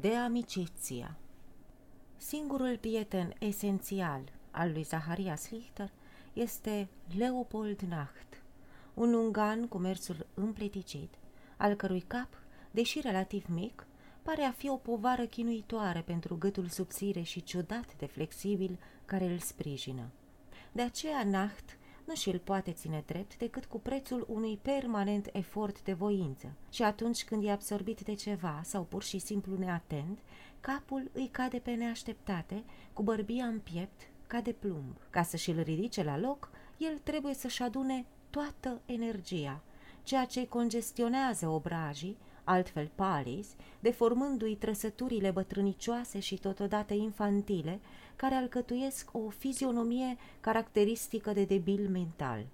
de amiciția. Singurul prieten esențial al lui Zaharias Lichter este Leopold Nacht, un ungan cu mersul împleticit, al cărui cap, deși relativ mic, pare a fi o povară chinuitoare pentru gâtul subțire și ciudat de flexibil care îl sprijină. De aceea Nacht nu și-l poate ține drept decât cu prețul unui permanent efort de voință și atunci când e absorbit de ceva sau pur și simplu neatent, capul îi cade pe neașteptate, cu bărbia în piept, ca de plumb. Ca să și-l ridice la loc, el trebuie să-și adune toată energia, ceea ce congestionează obrajii, altfel palis, deformându-i trăsăturile bătrânicioase și totodată infantile, care alcătuiesc o fizionomie caracteristică de debil mental.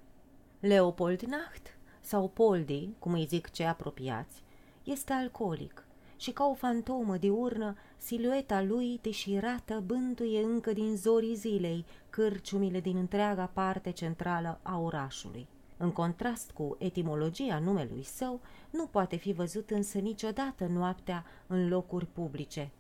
Leopold Nacht, sau Poldi, cum îi zic cei apropiați, este alcoolic și ca o fantomă diurnă, silueta lui deșirată bântuie încă din zorii zilei cârciumile din întreaga parte centrală a orașului. În contrast cu etimologia numelui său, nu poate fi văzut însă niciodată noaptea în locuri publice.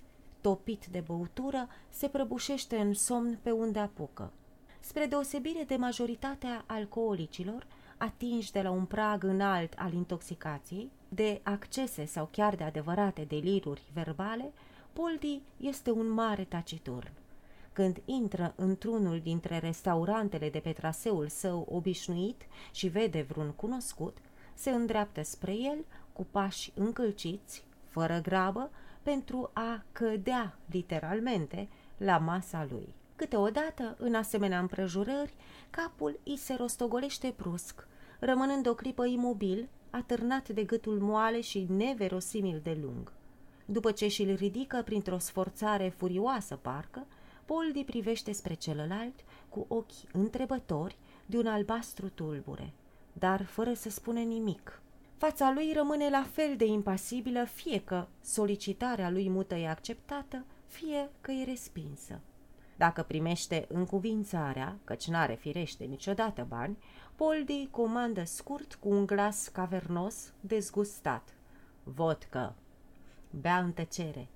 Topit de băutură, se prăbușește în somn pe unde apucă. Spre deosebire de majoritatea alcoolicilor, atinși de la un prag înalt al intoxicației, de accese sau chiar de adevărate deliruri verbale, Poldi este un mare taciturn. Când intră într-unul dintre restaurantele de pe traseul său obișnuit și vede vreun cunoscut, se îndreaptă spre el cu pași încălciți, fără grabă, pentru a cădea, literalmente, la masa lui. Câteodată, în asemenea împrejurări, capul îi se rostogolește brusc, rămânând o clipă imobil, atârnat de gâtul moale și neverosimil de lung. După ce și-l ridică printr-o sforțare furioasă parcă, Poldi privește spre celălalt cu ochi întrebători de un albastru tulbure, dar fără să spune nimic. Fața lui rămâne la fel de impasibilă, fie că solicitarea lui mută e acceptată, fie că e respinsă. Dacă primește încuvințarea, căci n-are firește niciodată bani, Poldi comandă scurt cu un glas cavernos, dezgustat. Vodcă. Bea în tăcere.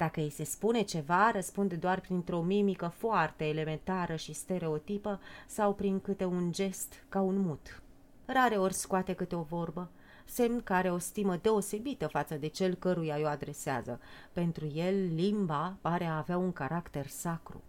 Dacă îi se spune ceva, răspunde doar printr-o mimică foarte elementară și stereotipă sau prin câte un gest ca un mut. Rare ori scoate câte o vorbă, semn care are o stimă deosebită față de cel căruia o adresează. Pentru el, limba pare a avea un caracter sacru.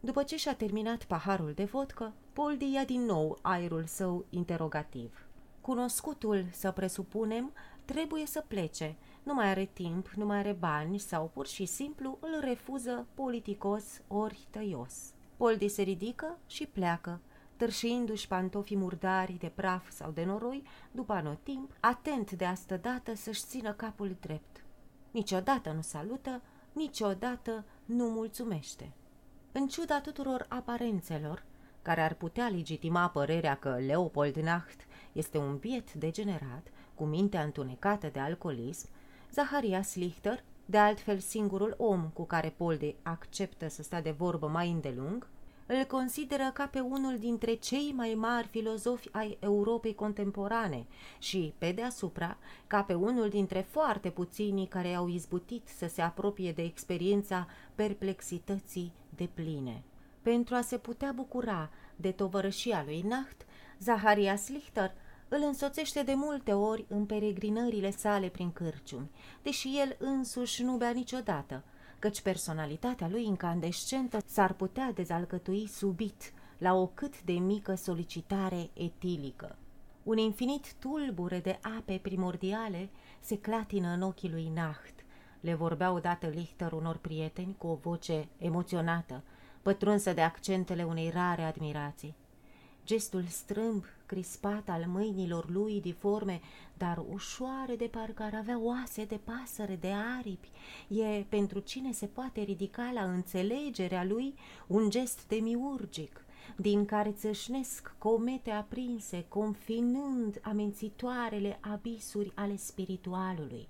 După ce și-a terminat paharul de vodcă, Poldi ia din nou aerul său interogativ. Cunoscutul, să presupunem, trebuie să plece, nu mai are timp, nu mai are bani sau pur și simplu îl refuză politicos ori tăios. Poldi se ridică și pleacă, târșindu-și pantofii murdari de praf sau de noroi, după anotimp, atent de astă dată să-și țină capul drept. Niciodată nu salută, niciodată nu mulțumește. În ciuda tuturor aparențelor, care ar putea legitima părerea că Leopold Nacht este un biet degenerat, cu mintea întunecată de alcoolism, Zaharias Lichter, de altfel singurul om cu care Polde acceptă să stea de vorbă mai îndelung, îl consideră ca pe unul dintre cei mai mari filozofi ai Europei contemporane și, pe deasupra, ca pe unul dintre foarte puținii care au izbutit să se apropie de experiența perplexității de pline. Pentru a se putea bucura de tovărășia lui Nacht, Zaharias Lichter îl însoțește de multe ori în peregrinările sale prin cârciumi, deși el însuși nu bea niciodată, căci personalitatea lui incandescentă s-ar putea dezalcătui subit la o cât de mică solicitare etilică. Un infinit tulbure de ape primordiale se clatină în ochii lui Nacht. Le vorbea odată Lichter unor prieteni cu o voce emoționată, pătrunsă de accentele unei rare admirații. Gestul strâmb, crispat al mâinilor lui diforme, dar ușoare de parcă ar avea oase de pasăre, de aripi, e pentru cine se poate ridica la înțelegerea lui un gest demiurgic, din care țâșnesc comete aprinse, confinând amențitoarele abisuri ale spiritualului.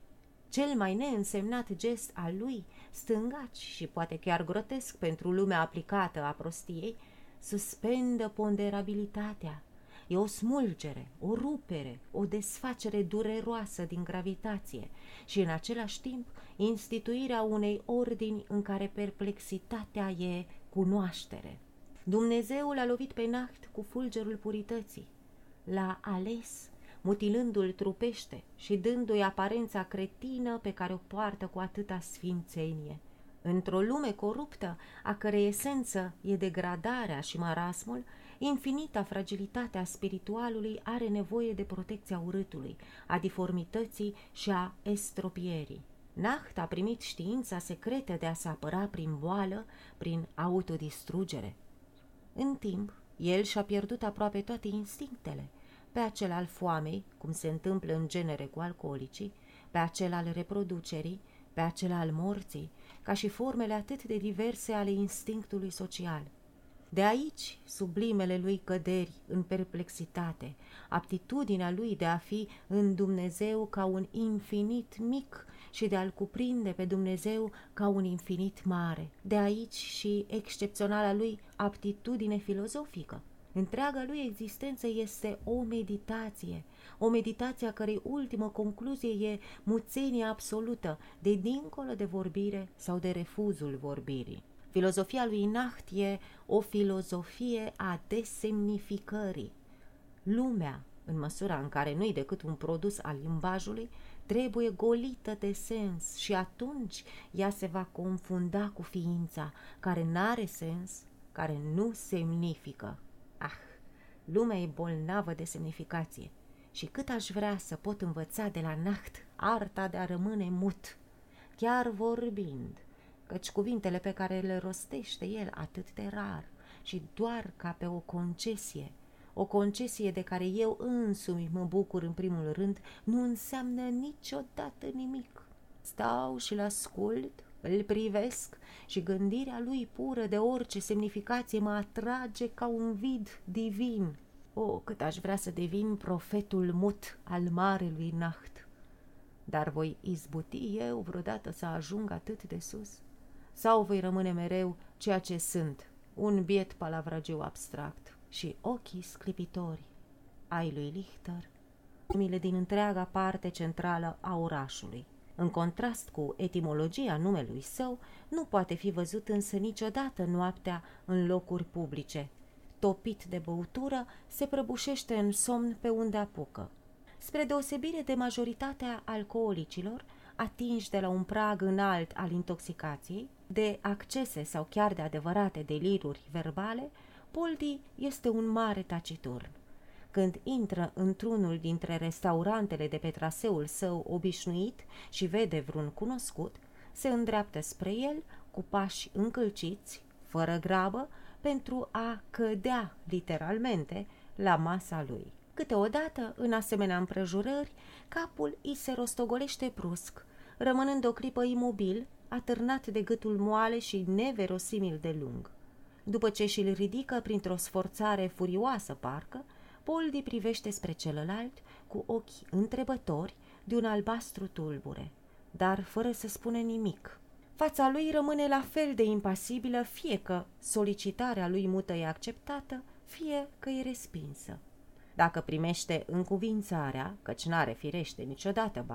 Cel mai neînsemnat gest al lui, stângaci și poate chiar grotesc pentru lumea aplicată a prostiei, suspendă ponderabilitatea, E o smulgere, o rupere, o desfacere dureroasă din gravitație și în același timp instituirea unei ordini în care perplexitatea e cunoaștere. Dumnezeu l-a lovit pe Nacht cu fulgerul purității. L-a ales, mutilându-l trupește și dându-i aparența cretină pe care o poartă cu atâta sfințenie. Într-o lume coruptă, a cărei esență e degradarea și marasmul, infinita fragilitatea spiritualului are nevoie de protecția urâtului, a diformității și a estropierii. Nacht a primit știința secretă de a se apăra prin boală, prin autodistrugere. În timp, el și-a pierdut aproape toate instinctele, pe acel al foamei, cum se întâmplă în genere cu alcoolicii, pe acel al reproducerii, pe acel al morții, ca și formele atât de diverse ale instinctului social. De aici sublimele lui căderi în perplexitate, aptitudinea lui de a fi în Dumnezeu ca un infinit mic și de a-L cuprinde pe Dumnezeu ca un infinit mare. De aici și excepționala lui aptitudine filozofică. Întreaga lui existență este o meditație, o meditație a cărei ultimă concluzie e muțenia absolută, de dincolo de vorbire sau de refuzul vorbirii. Filozofia lui Nacht e o filozofie a desemnificării. Lumea, în măsura în care nu-i decât un produs al limbajului, trebuie golită de sens și atunci ea se va confunda cu ființa, care n-are sens, care nu semnifică. Ah, lumea e bolnavă de semnificație și cât aș vrea să pot învăța de la Nacht arta de a rămâne mut, chiar vorbind, căci cuvintele pe care le rostește el atât de rar și doar ca pe o concesie, o concesie de care eu însumi mă bucur în primul rând, nu înseamnă niciodată nimic. Stau și-l ascult, îl privesc și gândirea lui pură de orice semnificație mă atrage ca un vid divin. O, cât aș vrea să devin profetul mut al marelui Nacht! Dar voi izbuti eu vreodată să ajung atât de sus? Sau voi rămâne mereu ceea ce sunt, un biet palavragiu abstract și ochii sclipitori ai lui Lichter, lumile din întreaga parte centrală a orașului. În contrast cu etimologia numelui său, nu poate fi văzut însă niciodată noaptea în locuri publice. Topit de băutură, se prăbușește în somn pe unde apucă. Spre deosebire de majoritatea alcoolicilor, atinși de la un prag înalt al intoxicației, de accese sau chiar de adevărate deliruri verbale, Poldi este un mare taciturn. Când intră într-unul dintre restaurantele de pe traseul său obișnuit și vede vreun cunoscut, se îndreaptă spre el cu pași încălciți, fără grabă, pentru a cădea, literalmente, la masa lui. Câteodată, în asemenea împrejurări, capul îi se rostogolește brusc, rămânând o clipă imobil, atârnat de gâtul moale și neverosimil de lung. După ce și-l ridică printr-o sforțare furioasă parcă, Poldi privește spre celălalt cu ochi întrebători de un albastru tulbure, dar fără să spune nimic. Fața lui rămâne la fel de impasibilă, fie că solicitarea lui mută e acceptată, fie că e respinsă. Dacă primește încuvințarea, căci n-are firește niciodată